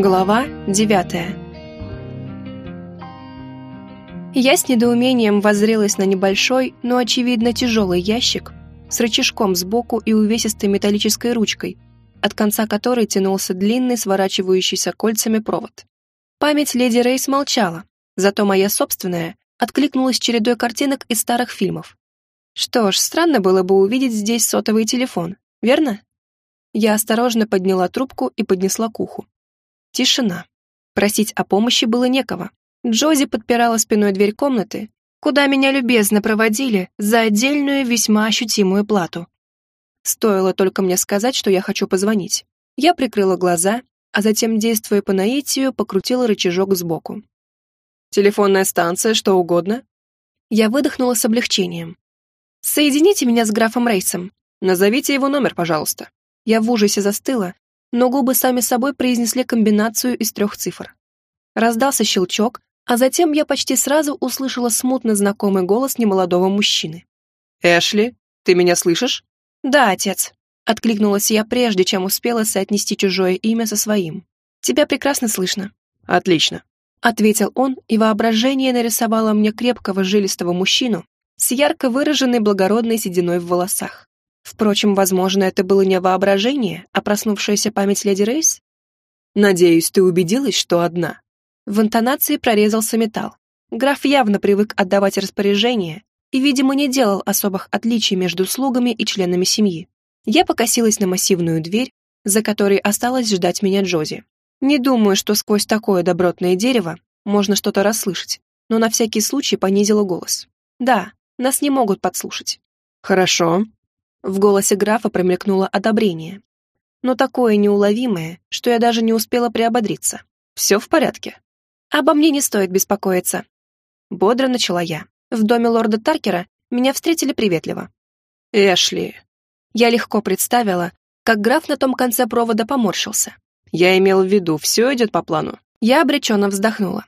Глава девятая Я с недоумением воззрелась на небольшой, но, очевидно, тяжелый ящик с рычажком сбоку и увесистой металлической ручкой, от конца которой тянулся длинный, сворачивающийся кольцами провод. Память леди Рейс молчала, зато моя собственная откликнулась чередой картинок из старых фильмов. Что ж, странно было бы увидеть здесь сотовый телефон, верно? Я осторожно подняла трубку и поднесла к уху. Тишина. Просить о помощи было некого. Джози подпирала спиной дверь комнаты, куда меня любезно проводили за отдельную весьма ощутимую плату. Стоило только мне сказать, что я хочу позвонить. Я прикрыла глаза, а затем, действуя по наитию, покрутила рычажок сбоку. «Телефонная станция, что угодно?» Я выдохнула с облегчением. «Соедините меня с графом Рейсом. Назовите его номер, пожалуйста». Я в ужасе застыла, но губы сами собой произнесли комбинацию из трех цифр. Раздался щелчок, а затем я почти сразу услышала смутно знакомый голос немолодого мужчины. «Эшли, ты меня слышишь?» «Да, отец», — откликнулась я прежде, чем успела соотнести чужое имя со своим. «Тебя прекрасно слышно». «Отлично», — ответил он, и воображение нарисовало мне крепкого жилистого мужчину с ярко выраженной благородной сединой в волосах. Впрочем, возможно, это было не воображение, а проснувшаяся память леди Рейс? «Надеюсь, ты убедилась, что одна?» В интонации прорезался металл. Граф явно привык отдавать распоряжения и, видимо, не делал особых отличий между слугами и членами семьи. Я покосилась на массивную дверь, за которой осталось ждать меня Джози. Не думаю, что сквозь такое добротное дерево можно что-то расслышать, но на всякий случай понизила голос. Да, нас не могут подслушать. Хорошо, в голосе графа промелькнуло одобрение. Но такое неуловимое, что я даже не успела приободриться. Все в порядке. Обо мне не стоит беспокоиться. Бодро начала я. В доме лорда Таркера меня встретили приветливо. Эшли. Я легко представила, как граф на том конце провода поморщился. Я имел в виду, все идет по плану. Я обреченно вздохнула.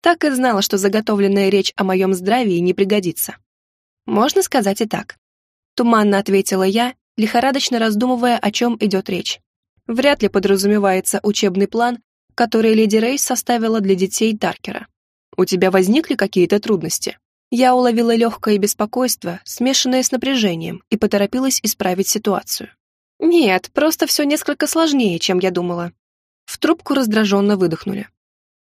Так и знала, что заготовленная речь о моем здравии не пригодится. Можно сказать и так. Туманно ответила я, лихорадочно раздумывая, о чем идет речь. Вряд ли подразумевается учебный план, который леди Рейс составила для детей Даркера. У тебя возникли какие-то трудности? Я уловила легкое беспокойство, смешанное с напряжением, и поторопилась исправить ситуацию. Нет, просто все несколько сложнее, чем я думала. В трубку раздраженно выдохнули.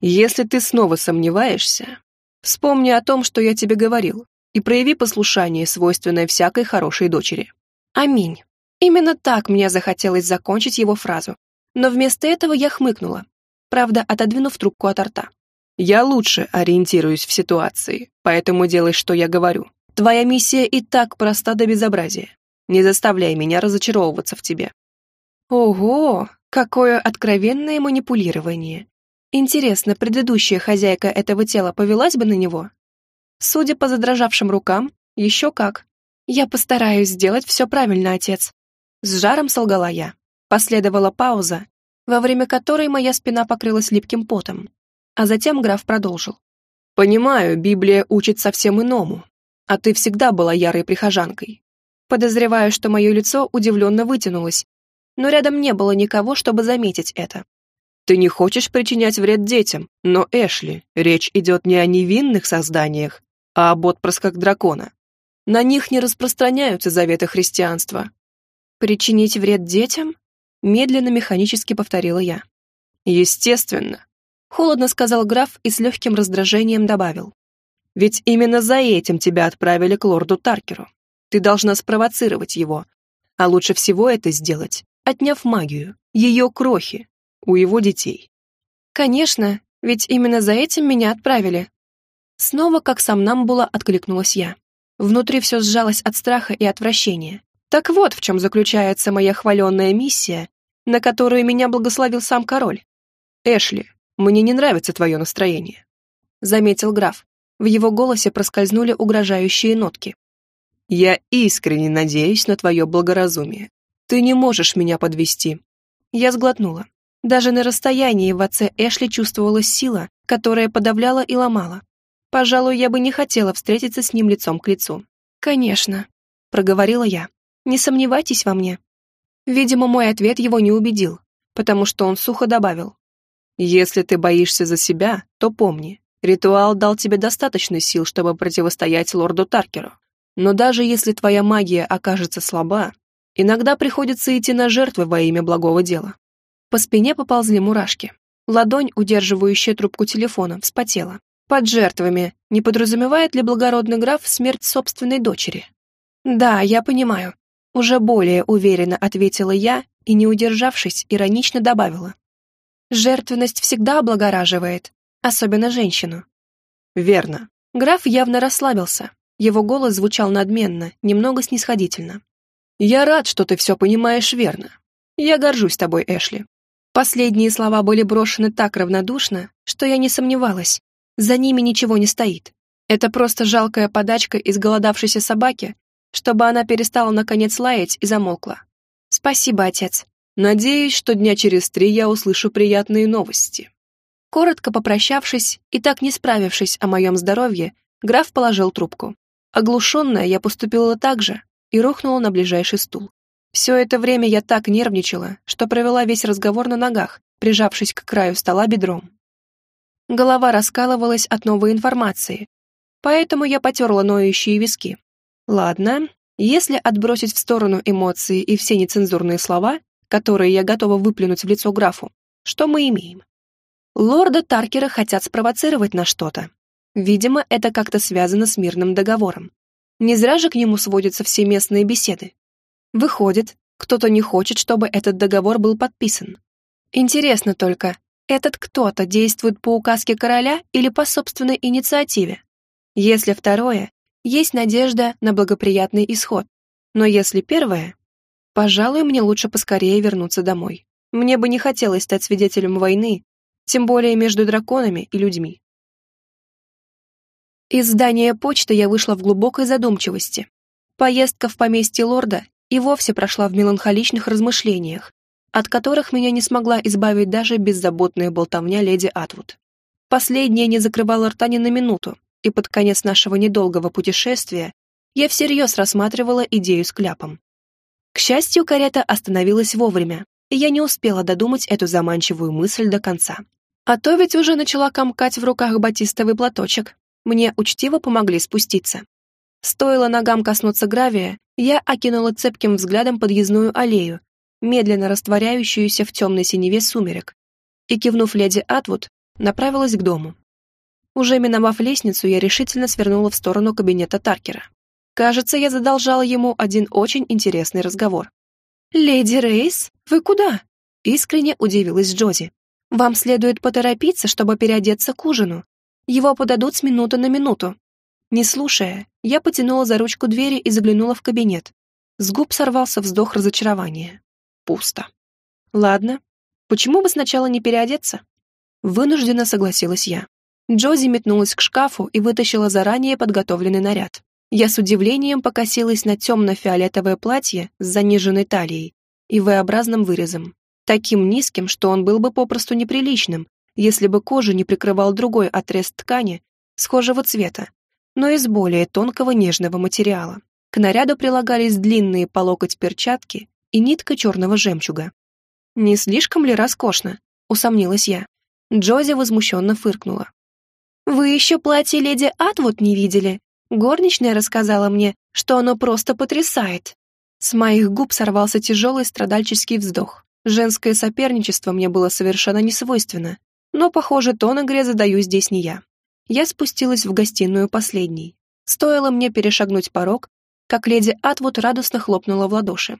Если ты снова сомневаешься, вспомни о том, что я тебе говорил и прояви послушание, свойственное всякой хорошей дочери. Аминь. Именно так мне захотелось закончить его фразу. Но вместо этого я хмыкнула, правда, отодвинув трубку от рта. Я лучше ориентируюсь в ситуации, поэтому делай, что я говорю. Твоя миссия и так проста до безобразия. Не заставляй меня разочаровываться в тебе. Ого, какое откровенное манипулирование. Интересно, предыдущая хозяйка этого тела повелась бы на него? Судя по задрожавшим рукам, еще как. Я постараюсь сделать все правильно, отец. С жаром солгала я. Последовала пауза, во время которой моя спина покрылась липким потом. А затем граф продолжил. «Понимаю, Библия учит совсем иному, а ты всегда была ярой прихожанкой». Подозреваю, что мое лицо удивленно вытянулось, но рядом не было никого, чтобы заметить это. Ты не хочешь причинять вред детям, но, Эшли, речь идет не о невинных созданиях, а об отпрысках дракона. На них не распространяются заветы христианства. «Причинить вред детям?» Медленно механически повторила я. «Естественно», — холодно сказал граф и с легким раздражением добавил. «Ведь именно за этим тебя отправили к лорду Таркеру. Ты должна спровоцировать его, а лучше всего это сделать, отняв магию, ее крохи, у его детей». «Конечно, ведь именно за этим меня отправили», Снова, как сам нам было, откликнулась я. Внутри все сжалось от страха и отвращения. Так вот, в чем заключается моя хваленная миссия, на которую меня благословил сам король. «Эшли, мне не нравится твое настроение», — заметил граф. В его голосе проскользнули угрожающие нотки. «Я искренне надеюсь на твое благоразумие. Ты не можешь меня подвести. Я сглотнула. Даже на расстоянии в отце Эшли чувствовалась сила, которая подавляла и ломала. Пожалуй, я бы не хотела встретиться с ним лицом к лицу. «Конечно», — проговорила я. «Не сомневайтесь во мне». Видимо, мой ответ его не убедил, потому что он сухо добавил. Если ты боишься за себя, то помни, ритуал дал тебе достаточно сил, чтобы противостоять лорду Таркеру. Но даже если твоя магия окажется слаба, иногда приходится идти на жертвы во имя благого дела. По спине поползли мурашки. Ладонь, удерживающая трубку телефона, вспотела. Под жертвами не подразумевает ли благородный граф смерть собственной дочери? Да, я понимаю. Уже более уверенно ответила я и, не удержавшись, иронично добавила. Жертвенность всегда облагораживает, особенно женщину. Верно. Граф явно расслабился. Его голос звучал надменно, немного снисходительно. «Я рад, что ты все понимаешь верно. Я горжусь тобой, Эшли». Последние слова были брошены так равнодушно, что я не сомневалась. За ними ничего не стоит. Это просто жалкая подачка из голодавшейся собаки, чтобы она перестала наконец лаять и замолкла. «Спасибо, отец», Надеюсь, что дня через три я услышу приятные новости. Коротко попрощавшись и так не справившись о моем здоровье, граф положил трубку. Оглушенная, я поступила так же и рухнула на ближайший стул. Все это время я так нервничала, что провела весь разговор на ногах, прижавшись к краю стола бедром. Голова раскалывалась от новой информации, поэтому я потерла ноющие виски. Ладно, если отбросить в сторону эмоции и все нецензурные слова, которые я готова выплюнуть в лицо графу, что мы имеем? Лорда Таркера хотят спровоцировать на что-то. Видимо, это как-то связано с мирным договором. Не зря же к нему сводятся все местные беседы. Выходит, кто-то не хочет, чтобы этот договор был подписан. Интересно только, этот кто-то действует по указке короля или по собственной инициативе? Если второе, есть надежда на благоприятный исход. Но если первое, Пожалуй, мне лучше поскорее вернуться домой. Мне бы не хотелось стать свидетелем войны, тем более между драконами и людьми. Из здания почты я вышла в глубокой задумчивости. Поездка в поместье лорда и вовсе прошла в меланхоличных размышлениях, от которых меня не смогла избавить даже беззаботная болтовня леди Атвуд. Последняя не закрывала рта ни на минуту, и под конец нашего недолгого путешествия я всерьез рассматривала идею с кляпом. К счастью, карета остановилась вовремя, и я не успела додумать эту заманчивую мысль до конца. А то ведь уже начала комкать в руках батистовый платочек. Мне учтиво помогли спуститься. Стоило ногам коснуться гравия, я окинула цепким взглядом подъездную аллею, медленно растворяющуюся в темной синеве сумерек, и, кивнув леди Атвуд, направилась к дому. Уже миновав лестницу, я решительно свернула в сторону кабинета Таркера. Кажется, я задолжала ему один очень интересный разговор. «Леди Рейс, вы куда?» Искренне удивилась Джози. «Вам следует поторопиться, чтобы переодеться к ужину. Его подадут с минуты на минуту». Не слушая, я потянула за ручку двери и заглянула в кабинет. С губ сорвался вздох разочарования. Пусто. Ладно, почему бы сначала не переодеться? Вынужденно согласилась я. Джози метнулась к шкафу и вытащила заранее подготовленный наряд. Я с удивлением покосилась на темно-фиолетовое платье с заниженной талией и V-образным вырезом, таким низким, что он был бы попросту неприличным, если бы кожу не прикрывал другой отрез ткани схожего цвета, но из более тонкого нежного материала. К наряду прилагались длинные по локоть перчатки и нитка черного жемчуга. «Не слишком ли роскошно?» — усомнилась я. Джози возмущенно фыркнула. «Вы еще платье леди Атвуд не видели? Горничная рассказала мне, что оно просто потрясает. С моих губ сорвался тяжелый страдальческий вздох. Женское соперничество мне было совершенно не свойственно. Но, похоже, тон игре задаю здесь не я. Я спустилась в гостиную последней. Стоило мне перешагнуть порог, как леди Атвуд радостно хлопнула в ладоши.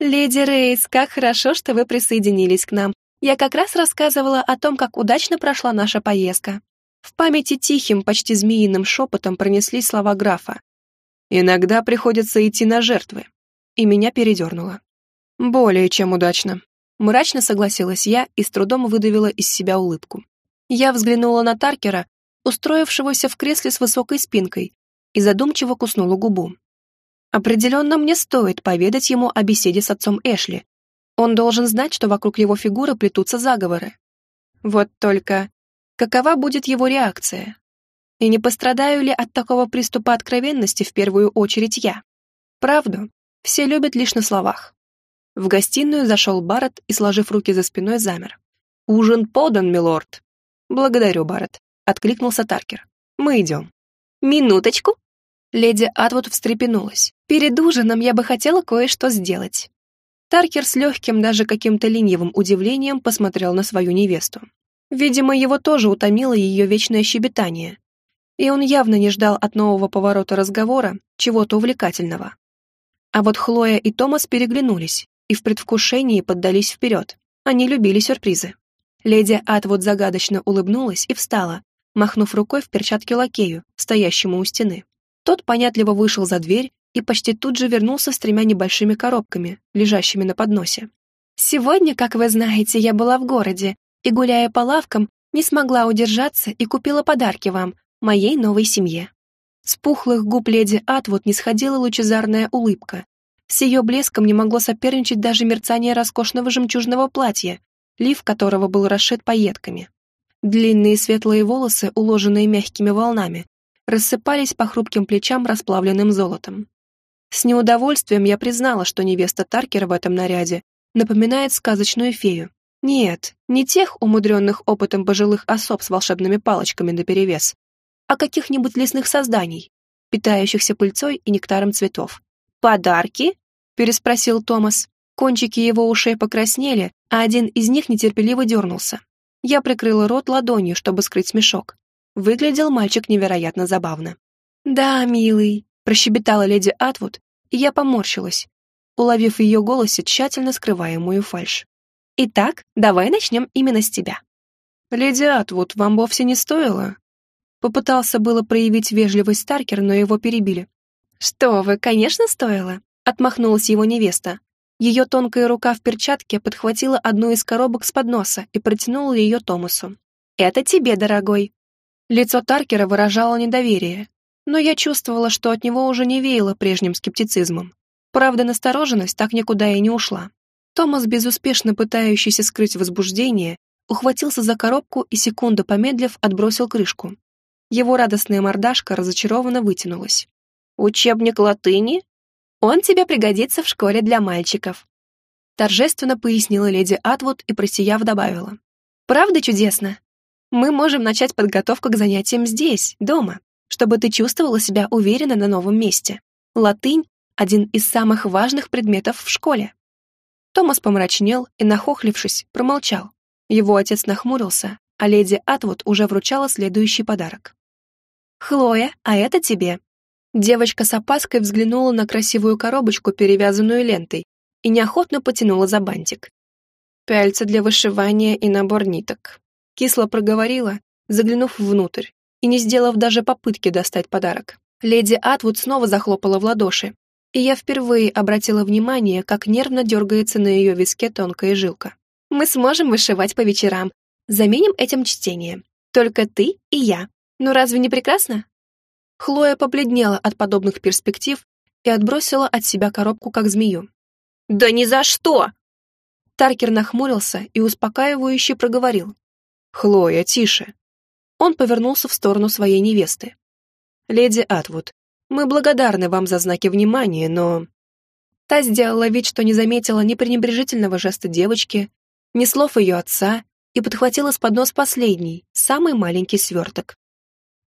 «Леди Рейс, как хорошо, что вы присоединились к нам. Я как раз рассказывала о том, как удачно прошла наша поездка. В памяти тихим, почти змеиным шепотом пронеслись слова графа. «Иногда приходится идти на жертвы». И меня передернуло. «Более чем удачно». Мрачно согласилась я и с трудом выдавила из себя улыбку. Я взглянула на Таркера, устроившегося в кресле с высокой спинкой, и задумчиво куснула губу. Определенно мне стоит поведать ему о беседе с отцом Эшли. Он должен знать, что вокруг его фигуры плетутся заговоры. Вот только какова будет его реакция. И не пострадаю ли от такого приступа откровенности в первую очередь я? Правду все любят лишь на словах. В гостиную зашел Барретт и, сложив руки за спиной, замер. «Ужин подан, милорд». «Благодарю, Барретт», — откликнулся Таркер. «Мы идем». «Минуточку». Леди Атвуд встрепенулась. «Перед ужином я бы хотела кое-что сделать». Таркер с легким, даже каким-то ленивым удивлением посмотрел на свою невесту. Видимо, его тоже утомило ее вечное щебетание, и он явно не ждал от нового поворота разговора чего-то увлекательного. А вот Хлоя и Томас переглянулись и в предвкушении поддались вперед. Они любили сюрпризы. Леди Атвуд загадочно улыбнулась и встала, махнув рукой в перчатке лакею, стоящему у стены. Тот понятливо вышел за дверь и почти тут же вернулся с тремя небольшими коробками, лежащими на подносе. «Сегодня, как вы знаете, я была в городе и, гуляя по лавкам, не смогла удержаться и купила подарки вам, моей новой семье. С пухлых губ леди Атвуд не сходила лучезарная улыбка. С ее блеском не могло соперничать даже мерцание роскошного жемчужного платья, лиф которого был расшит пайетками. Длинные светлые волосы, уложенные мягкими волнами, рассыпались по хрупким плечам расплавленным золотом. С неудовольствием я признала, что невеста Таркера в этом наряде напоминает сказочную фею. Нет, не тех умудренных опытом пожилых особ с волшебными палочками наперевес, а каких-нибудь лесных созданий, питающихся пыльцой и нектаром цветов. «Подарки?» — переспросил Томас. Кончики его ушей покраснели, а один из них нетерпеливо дернулся. Я прикрыла рот ладонью, чтобы скрыть смешок. Выглядел мальчик невероятно забавно. «Да, милый», — прощебетала леди Атвуд, и я поморщилась, уловив в ее голосе тщательно скрываемую фальшь. «Итак, давай начнем именно с тебя». «Леди Атвуд, вам вовсе не стоило?» Попытался было проявить вежливость Старкер, но его перебили. «Что вы, конечно, стоило!» — отмахнулась его невеста. Ее тонкая рука в перчатке подхватила одну из коробок с подноса и протянула ее Томасу. «Это тебе, дорогой!» Лицо Таркера выражало недоверие, но я чувствовала, что от него уже не веяло прежним скептицизмом. Правда, настороженность так никуда и не ушла. Томас, безуспешно пытающийся скрыть возбуждение, ухватился за коробку и, секунду помедлив, отбросил крышку. Его радостная мордашка разочарованно вытянулась. «Учебник латыни? Он тебе пригодится в школе для мальчиков», торжественно пояснила леди Атвуд и просияв добавила. «Правда чудесно? Мы можем начать подготовку к занятиям здесь, дома, чтобы ты чувствовала себя уверенно на новом месте. Латынь — один из самых важных предметов в школе». Томас помрачнел и, нахохлившись, промолчал. Его отец нахмурился, а леди Атвуд уже вручала следующий подарок. «Хлоя, а это тебе». Девочка с опаской взглянула на красивую коробочку, перевязанную лентой, и неохотно потянула за бантик. «Пяльца для вышивания и набор ниток», — кисло проговорила, заглянув внутрь и не сделав даже попытки достать подарок. Леди Атвуд снова захлопала в ладоши, и я впервые обратила внимание, как нервно дергается на ее виске тонкая жилка. «Мы сможем вышивать по вечерам. Заменим этим чтение. Только ты и я. Ну разве не прекрасно? Хлоя побледнела от подобных перспектив и отбросила от себя коробку как змею. «Да ни за что!» Таркер нахмурился и успокаивающе проговорил. «Хлоя, тише!» Он повернулся в сторону своей невесты. «Леди Атвуд, мы благодарны вам за знаки внимания, но...» Та сделала вид, что не заметила ни пренебрежительного жеста девочки, ни слов ее отца, и подхватила с поднос последний, самый маленький сверток.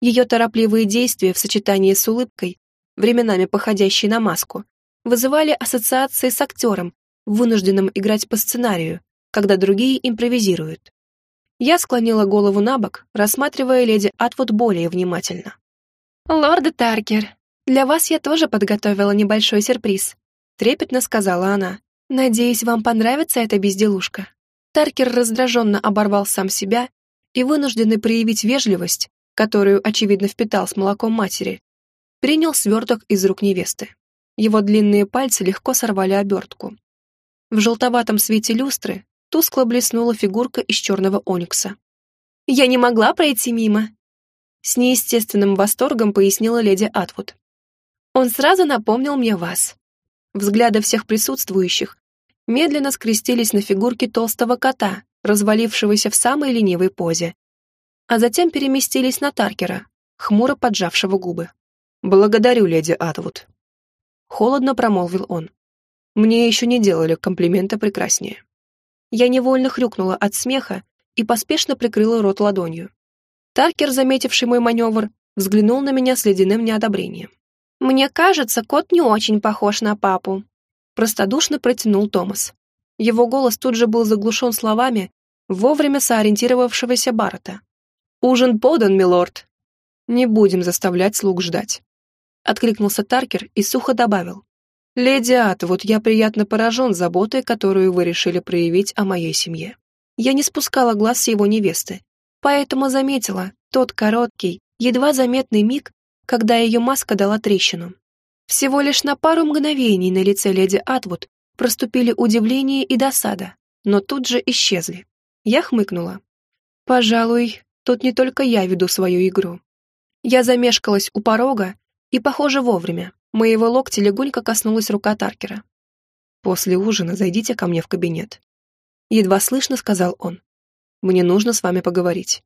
Ее торопливые действия в сочетании с улыбкой, временами походящей на маску, вызывали ассоциации с актером, вынужденным играть по сценарию, когда другие импровизируют. Я склонила голову на бок, рассматривая леди Атвуд более внимательно. «Лорд Таркер, для вас я тоже подготовила небольшой сюрприз», трепетно сказала она. «Надеюсь, вам понравится эта безделушка». Таркер раздраженно оборвал сам себя и, вынужденный проявить вежливость, которую, очевидно, впитал с молоком матери, принял сверток из рук невесты. Его длинные пальцы легко сорвали обертку. В желтоватом свете люстры тускло блеснула фигурка из черного оникса. «Я не могла пройти мимо!» С неестественным восторгом пояснила леди Атвуд. «Он сразу напомнил мне вас». Взгляды всех присутствующих медленно скрестились на фигурке толстого кота, развалившегося в самой ленивой позе, а затем переместились на Таркера, хмуро поджавшего губы. «Благодарю, леди Атвуд». Холодно промолвил он. «Мне еще не делали комплимента прекраснее». Я невольно хрюкнула от смеха и поспешно прикрыла рот ладонью. Таркер, заметивший мой маневр, взглянул на меня с ледяным неодобрением. «Мне кажется, кот не очень похож на папу», простодушно протянул Томас. Его голос тут же был заглушен словами вовремя соориентировавшегося Баррета. «Ужин подан, милорд!» «Не будем заставлять слуг ждать», — откликнулся Таркер и сухо добавил. «Леди Ат, вот я приятно поражен заботой, которую вы решили проявить о моей семье. Я не спускала глаз с его невесты, поэтому заметила тот короткий, едва заметный миг, когда ее маска дала трещину. Всего лишь на пару мгновений на лице леди Атвуд проступили удивление и досада, но тут же исчезли. Я хмыкнула. Пожалуй, тут не только я веду свою игру. Я замешкалась у порога, и, похоже, вовремя. Моего локтя легонько коснулась рука Таркера. «После ужина зайдите ко мне в кабинет». Едва слышно сказал он. «Мне нужно с вами поговорить».